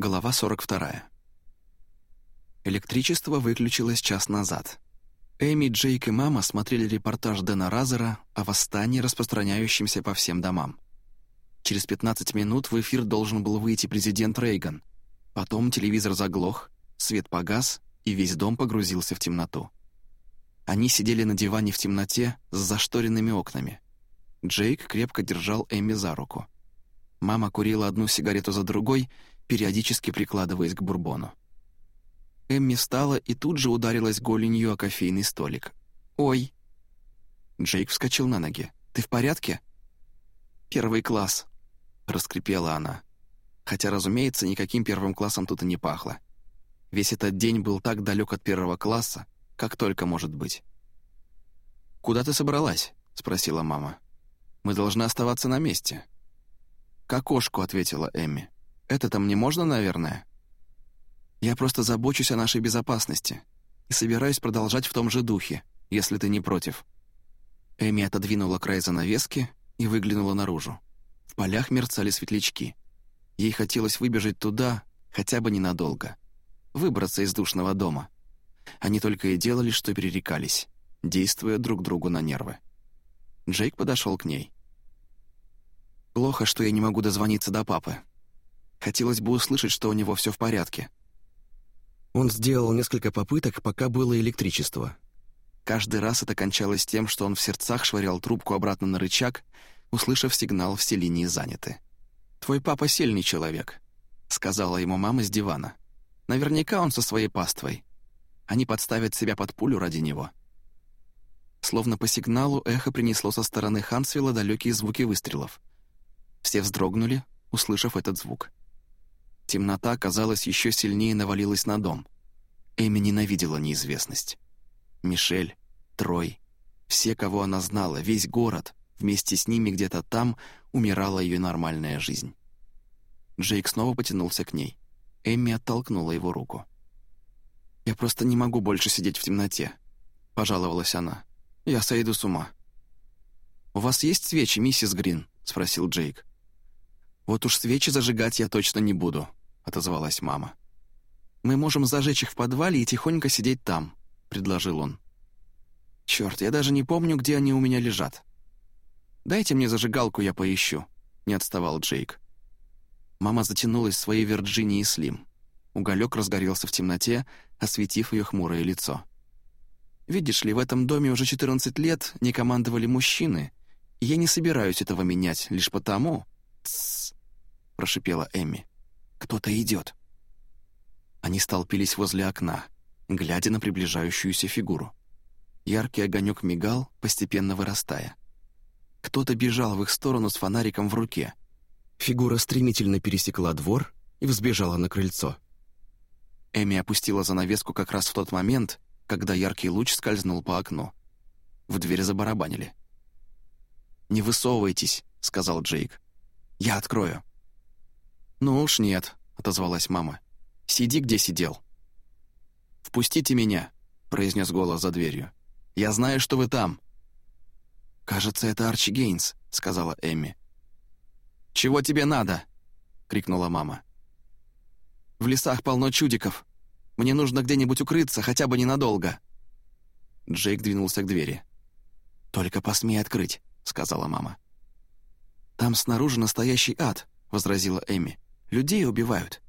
Глава 42. Электричество выключилось час назад. Эми, Джейк и мама смотрели репортаж Дэна Разера о восстании, распространяющемся по всем домам. Через 15 минут в эфир должен был выйти президент Рейган. Потом телевизор заглох, свет погас, и весь дом погрузился в темноту. Они сидели на диване в темноте с зашторенными окнами. Джейк крепко держал Эми за руку. Мама курила одну сигарету за другой, периодически прикладываясь к бурбону. Эмми встала и тут же ударилась голенью о кофейный столик. «Ой!» Джейк вскочил на ноги. «Ты в порядке?» «Первый класс», — раскрепела она. Хотя, разумеется, никаким первым классом тут и не пахло. Весь этот день был так далек от первого класса, как только может быть. «Куда ты собралась?» — спросила мама. «Мы должны оставаться на месте». «К окошку», — ответила Эмми. «Это-то мне можно, наверное?» Я просто забочусь о нашей безопасности и собираюсь продолжать в том же духе, если ты не против». Эми отодвинула край занавески и выглянула наружу. В полях мерцали светлячки. Ей хотелось выбежать туда, хотя бы ненадолго. Выбраться из душного дома. Они только и делали, что перерекались, действуя друг другу на нервы. Джейк подошел к ней. «Плохо, что я не могу дозвониться до папы. Хотелось бы услышать, что у него все в порядке. Он сделал несколько попыток, пока было электричество. Каждый раз это кончалось тем, что он в сердцах швырял трубку обратно на рычаг, услышав сигнал «все линии заняты». «Твой папа сильный человек», — сказала ему мама с дивана. «Наверняка он со своей паствой. Они подставят себя под пулю ради него». Словно по сигналу эхо принесло со стороны Хансвилла далекие звуки выстрелов. Все вздрогнули, услышав этот звук. Темнота, казалось, еще сильнее навалилась на дом. Эми ненавидела неизвестность. Мишель, Трой, все, кого она знала, весь город, вместе с ними где-то там умирала ее нормальная жизнь. Джейк снова потянулся к ней. Эмми оттолкнула его руку. «Я просто не могу больше сидеть в темноте», — пожаловалась она. «Я сойду с ума». «У вас есть свечи, миссис Грин?» — спросил Джейк. «Вот уж свечи зажигать я точно не буду отозвалась мама. «Мы можем зажечь их в подвале и тихонько сидеть там», — предложил он. «Чёрт, я даже не помню, где они у меня лежат». «Дайте мне зажигалку, я поищу», — не отставал Джейк. Мама затянулась своей Вирджинии Слим. Уголек разгорелся в темноте, осветив ее хмурое лицо. «Видишь ли, в этом доме уже 14 лет не командовали мужчины, и я не собираюсь этого менять лишь потому...» «Тссс», — прошипела Эмми. Кто-то идет. Они столпились возле окна, глядя на приближающуюся фигуру. Яркий огонек мигал, постепенно вырастая. Кто-то бежал в их сторону с фонариком в руке. Фигура стремительно пересекла двор и взбежала на крыльцо. Эми опустила занавеску как раз в тот момент, когда яркий луч скользнул по окну. В дверь забарабанили. «Не высовывайтесь», — сказал Джейк. «Я открою». «Ну уж нет», — отозвалась мама. «Сиди, где сидел». «Впустите меня», — произнес голос за дверью. «Я знаю, что вы там». «Кажется, это Арчи Гейнс», — сказала Эмми. «Чего тебе надо?» — крикнула мама. «В лесах полно чудиков. Мне нужно где-нибудь укрыться, хотя бы ненадолго». Джейк двинулся к двери. «Только посмей открыть», — сказала мама. «Там снаружи настоящий ад», — возразила Эми. Людей убивают.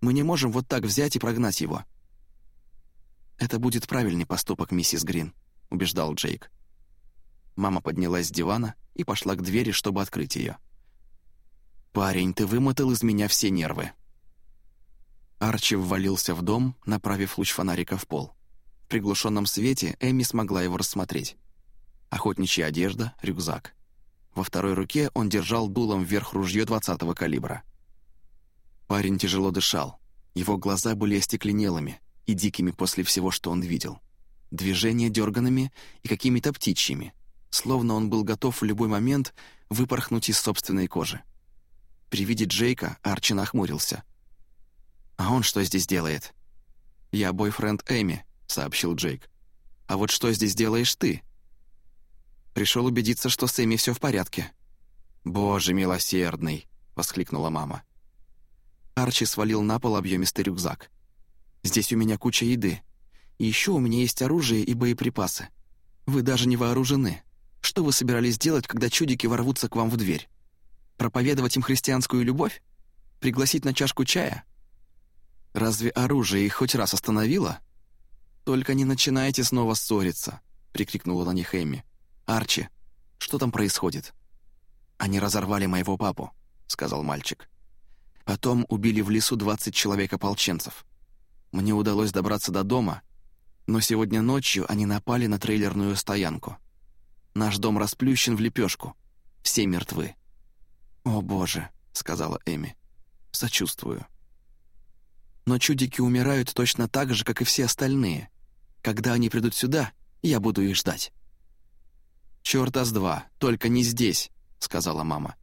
Мы не можем вот так взять и прогнать его». «Это будет правильный поступок, миссис Грин», — убеждал Джейк. Мама поднялась с дивана и пошла к двери, чтобы открыть ее. «Парень, ты вымотал из меня все нервы». Арчи ввалился в дом, направив луч фонарика в пол. В приглушенном свете Эми смогла его рассмотреть. Охотничья одежда, рюкзак. Во второй руке он держал дулом вверх ружье 20-го калибра. Парень тяжело дышал. Его глаза были остекленелыми и дикими после всего, что он видел. Движения дерганными и какими-то птичьими, словно он был готов в любой момент выпорхнуть из собственной кожи. При виде Джейка Арчи нахмурился. «А он что здесь делает?» «Я бойфренд Эми», — сообщил Джейк. «А вот что здесь делаешь ты?» Пришел убедиться, что с Эми все в порядке. «Боже милосердный!» — воскликнула мама. Арчи свалил на пол объемистый рюкзак. «Здесь у меня куча еды. И еще у меня есть оружие и боеприпасы. Вы даже не вооружены. Что вы собирались делать, когда чудики ворвутся к вам в дверь? Проповедовать им христианскую любовь? Пригласить на чашку чая? Разве оружие их хоть раз остановило? Только не начинайте снова ссориться, прикрикнула на них Эми. Арчи, что там происходит? Они разорвали моего папу, сказал мальчик. Потом убили в лесу 20 человек-ополченцев. Мне удалось добраться до дома, но сегодня ночью они напали на трейлерную стоянку. Наш дом расплющен в лепешку. Все мертвы». «О, Боже», — сказала Эми. «Сочувствую». «Но чудики умирают точно так же, как и все остальные. Когда они придут сюда, я буду их ждать». «Чёрта с два, только не здесь», — сказала мама.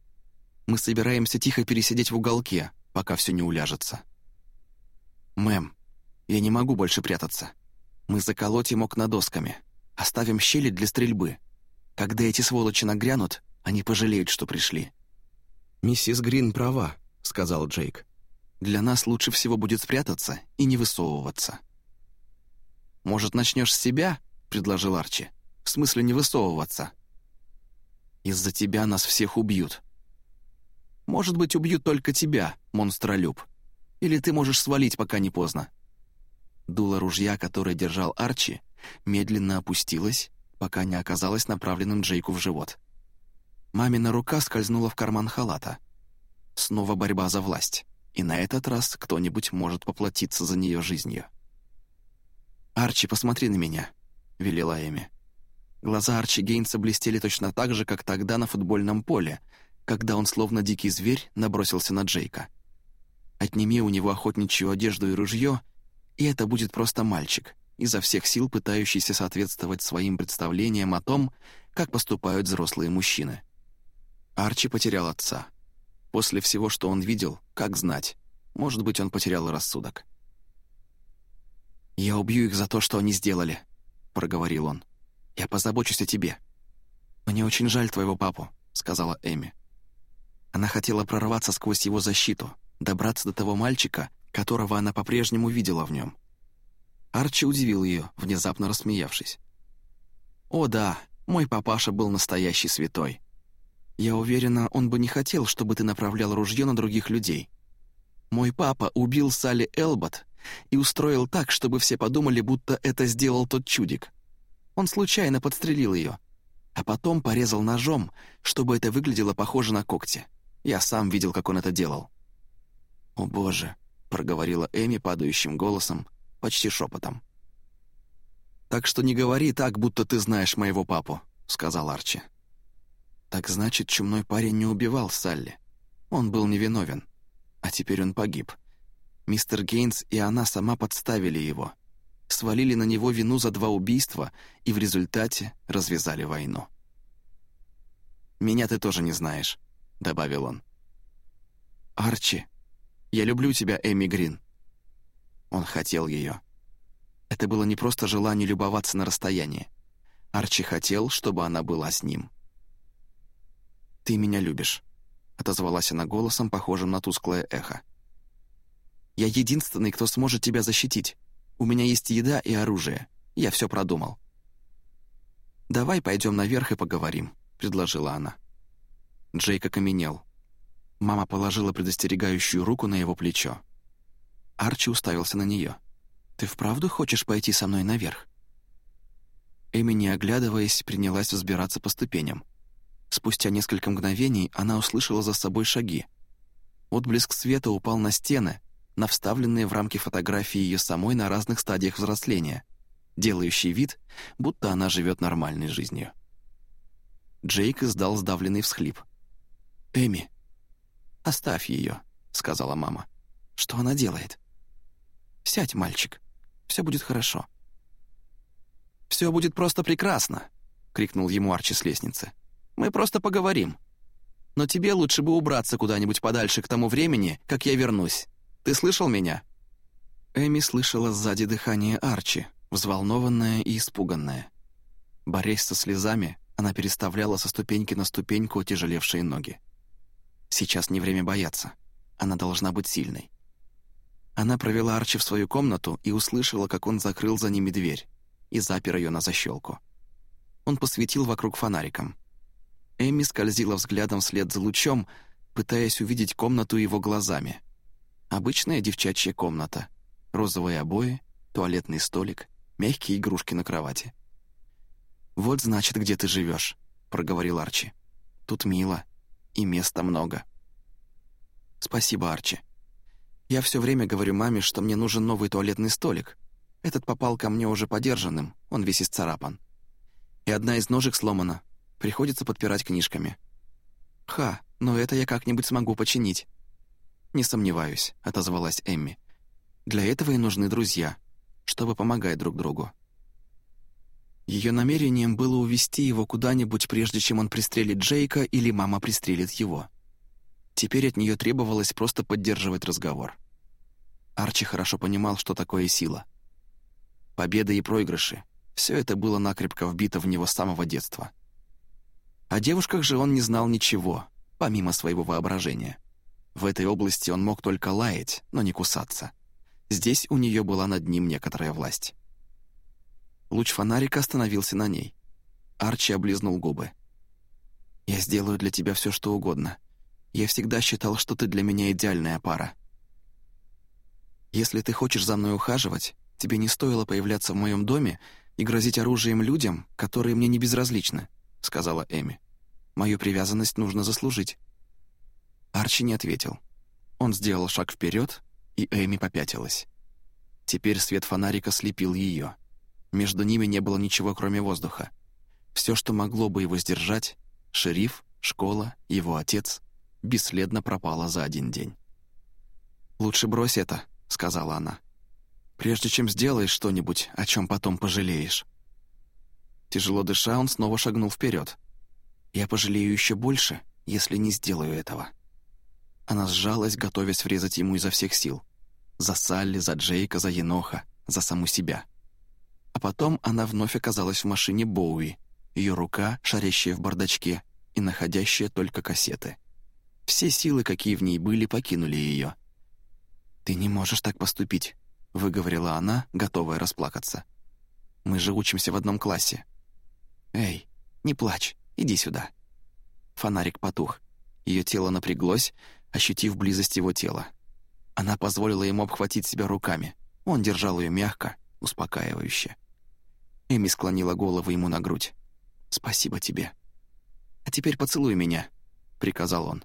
«Мы собираемся тихо пересидеть в уголке, пока все не уляжется». «Мэм, я не могу больше прятаться. Мы заколотим окна досками, оставим щели для стрельбы. Когда эти сволочи нагрянут, они пожалеют, что пришли». «Миссис Грин права», — сказал Джейк. «Для нас лучше всего будет спрятаться и не высовываться». «Может, начнешь с себя?» — предложил Арчи. «В смысле не высовываться?» «Из-за тебя нас всех убьют». «Может быть, убьют только тебя, монстролюб. Или ты можешь свалить, пока не поздно». Дуло ружья, которое держал Арчи, медленно опустилось, пока не оказалось направленным Джейку в живот. Мамина рука скользнула в карман халата. Снова борьба за власть, и на этот раз кто-нибудь может поплатиться за нее жизнью. «Арчи, посмотри на меня», — велела Эми. Глаза Арчи Гейнса блестели точно так же, как тогда на футбольном поле, когда он, словно дикий зверь, набросился на Джейка. Отними у него охотничью одежду и ружье, и это будет просто мальчик, изо всех сил пытающийся соответствовать своим представлениям о том, как поступают взрослые мужчины. Арчи потерял отца. После всего, что он видел, как знать, может быть, он потерял рассудок. «Я убью их за то, что они сделали», — проговорил он. «Я позабочусь о тебе». «Мне очень жаль твоего папу», — сказала Эми. Она хотела прорваться сквозь его защиту, добраться до того мальчика, которого она по-прежнему видела в нем. Арчи удивил ее, внезапно рассмеявшись. «О да, мой папаша был настоящий святой. Я уверена, он бы не хотел, чтобы ты направлял ружье на других людей. Мой папа убил Салли Элбот и устроил так, чтобы все подумали, будто это сделал тот чудик. Он случайно подстрелил ее, а потом порезал ножом, чтобы это выглядело похоже на когти. Я сам видел, как он это делал. «О боже», — проговорила Эми падающим голосом, почти шепотом. «Так что не говори так, будто ты знаешь моего папу», — сказал Арчи. «Так значит, чумной парень не убивал Салли. Он был невиновен. А теперь он погиб. Мистер Гейнс и она сама подставили его. Свалили на него вину за два убийства и в результате развязали войну. «Меня ты тоже не знаешь», — добавил он. «Арчи, я люблю тебя, Эми Грин. Он хотел ее. Это было не просто желание любоваться на расстоянии. Арчи хотел, чтобы она была с ним. «Ты меня любишь», — отозвалась она голосом, похожим на тусклое эхо. «Я единственный, кто сможет тебя защитить. У меня есть еда и оружие. Я все продумал». «Давай пойдем наверх и поговорим», — предложила она. Джейк окаменел. Мама положила предостерегающую руку на его плечо. Арчи уставился на нее. «Ты вправду хочешь пойти со мной наверх?» Эми, не оглядываясь, принялась взбираться по ступеням. Спустя несколько мгновений она услышала за собой шаги. Отблеск света упал на стены, на вставленные в рамки фотографии ее самой на разных стадиях взросления, делающий вид, будто она живет нормальной жизнью. Джейк издал сдавленный всхлип. «Эми!» «Оставь ее», — сказала мама. «Что она делает?» Сядь, мальчик. Все будет хорошо». «Все будет просто прекрасно», — крикнул ему Арчи с лестницы. «Мы просто поговорим. Но тебе лучше бы убраться куда-нибудь подальше к тому времени, как я вернусь. Ты слышал меня?» Эми слышала сзади дыхание Арчи, взволнованная и испуганная. Борясь со слезами, она переставляла со ступеньки на ступеньку отяжелевшие ноги. Сейчас не время бояться. Она должна быть сильной. Она провела Арчи в свою комнату и услышала, как он закрыл за ними дверь и запер ее на защелку. Он посветил вокруг фонариком. Эми скользила взглядом вслед за лучом, пытаясь увидеть комнату его глазами. Обычная девчачья комната. Розовые обои, туалетный столик, мягкие игрушки на кровати. «Вот, значит, где ты живешь, проговорил Арчи. «Тут мило, и места много». «Спасибо, Арчи. Я все время говорю маме, что мне нужен новый туалетный столик. Этот попал ко мне уже подержанным, он весь исцарапан. И одна из ножек сломана, приходится подпирать книжками. Ха, но это я как-нибудь смогу починить. «Не сомневаюсь», — отозвалась Эмми. «Для этого и нужны друзья, чтобы помогать друг другу». Ее намерением было увести его куда-нибудь, прежде чем он пристрелит Джейка или мама пристрелит его. Теперь от нее требовалось просто поддерживать разговор. Арчи хорошо понимал, что такое сила. Победы и проигрыши — все это было накрепко вбито в него с самого детства. О девушках же он не знал ничего, помимо своего воображения. В этой области он мог только лаять, но не кусаться. Здесь у нее была над ним некоторая власть. Луч фонарика остановился на ней. Арчи облизнул губы. «Я сделаю для тебя все, что угодно. Я всегда считал, что ты для меня идеальная пара. Если ты хочешь за мной ухаживать, тебе не стоило появляться в моем доме и грозить оружием людям, которые мне не безразличны», — сказала Эми. «Мою привязанность нужно заслужить». Арчи не ответил. Он сделал шаг вперед, и Эми попятилась. Теперь свет фонарика слепил ее. Между ними не было ничего, кроме воздуха. Все, что могло бы его сдержать — шериф, школа, его отец — бесследно пропало за один день. «Лучше брось это», — сказала она. «Прежде чем сделаешь что-нибудь, о чем потом пожалеешь». Тяжело дыша, он снова шагнул вперед. «Я пожалею еще больше, если не сделаю этого». Она сжалась, готовясь врезать ему изо всех сил. За Салли, за Джейка, за Еноха, за саму себя. А потом она вновь оказалась в машине Боуи, ее рука, шарящая в бардачке и находящая только кассеты. Все силы, какие в ней были, покинули ее. «Ты не можешь так поступить», — выговорила она, готовая расплакаться. «Мы же учимся в одном классе». «Эй, не плачь, иди сюда». Фонарик потух. Ее тело напряглось, ощутив близость его тела. Она позволила ему обхватить себя руками. Он держал ее мягко, успокаивающе. Эми склонила голову ему на грудь. «Спасибо тебе». «А теперь поцелуй меня», — приказал он.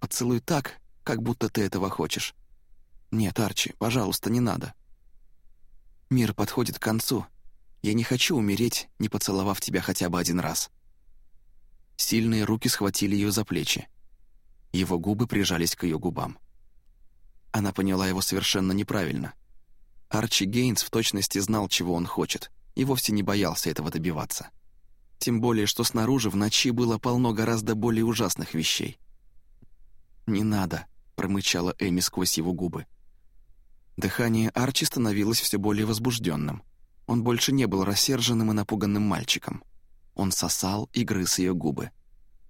«Поцелуй так, как будто ты этого хочешь». «Нет, Арчи, пожалуйста, не надо». «Мир подходит к концу. Я не хочу умереть, не поцеловав тебя хотя бы один раз». Сильные руки схватили ее за плечи. Его губы прижались к ее губам. Она поняла его совершенно неправильно. Арчи Гейнс в точности знал, чего он хочет, и вовсе не боялся этого добиваться. Тем более, что снаружи в ночи было полно гораздо более ужасных вещей. «Не надо», — промычала Эми сквозь его губы. Дыхание Арчи становилось все более возбужденным. Он больше не был рассерженным и напуганным мальчиком. Он сосал и грыз ее губы.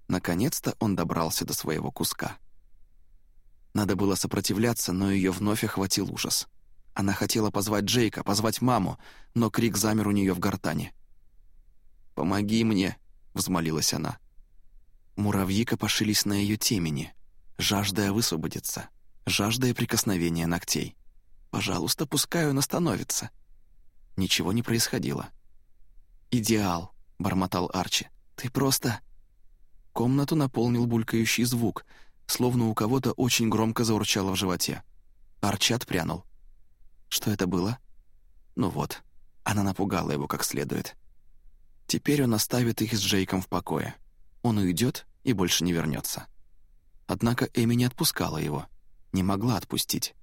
Наконец-то он добрался до своего куска. Надо было сопротивляться, но ее вновь охватил ужас. Она хотела позвать Джейка, позвать маму, но крик замер у нее в гортане. «Помоги мне!» — взмолилась она. Муравьи копошились на ее темени, жаждая высвободиться, жаждая прикосновения ногтей. «Пожалуйста, пускай он остановится». Ничего не происходило. «Идеал», — бормотал Арчи. «Ты просто...» Комнату наполнил булькающий звук, словно у кого-то очень громко заурчало в животе. Арчи отпрянул. Что это было? Ну вот, она напугала его как следует. Теперь он оставит их с Джейком в покое. Он уйдет и больше не вернется. Однако Эми не отпускала его, не могла отпустить.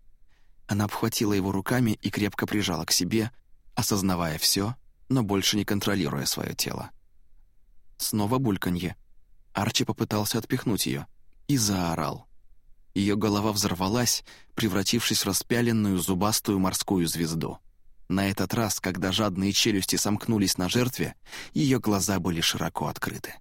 Она обхватила его руками и крепко прижала к себе, осознавая все, но больше не контролируя свое тело. Снова бульканье, Арчи попытался отпихнуть ее и заорал. Ее голова взорвалась, превратившись в распяленную зубастую морскую звезду. На этот раз, когда жадные челюсти сомкнулись на жертве, ее глаза были широко открыты.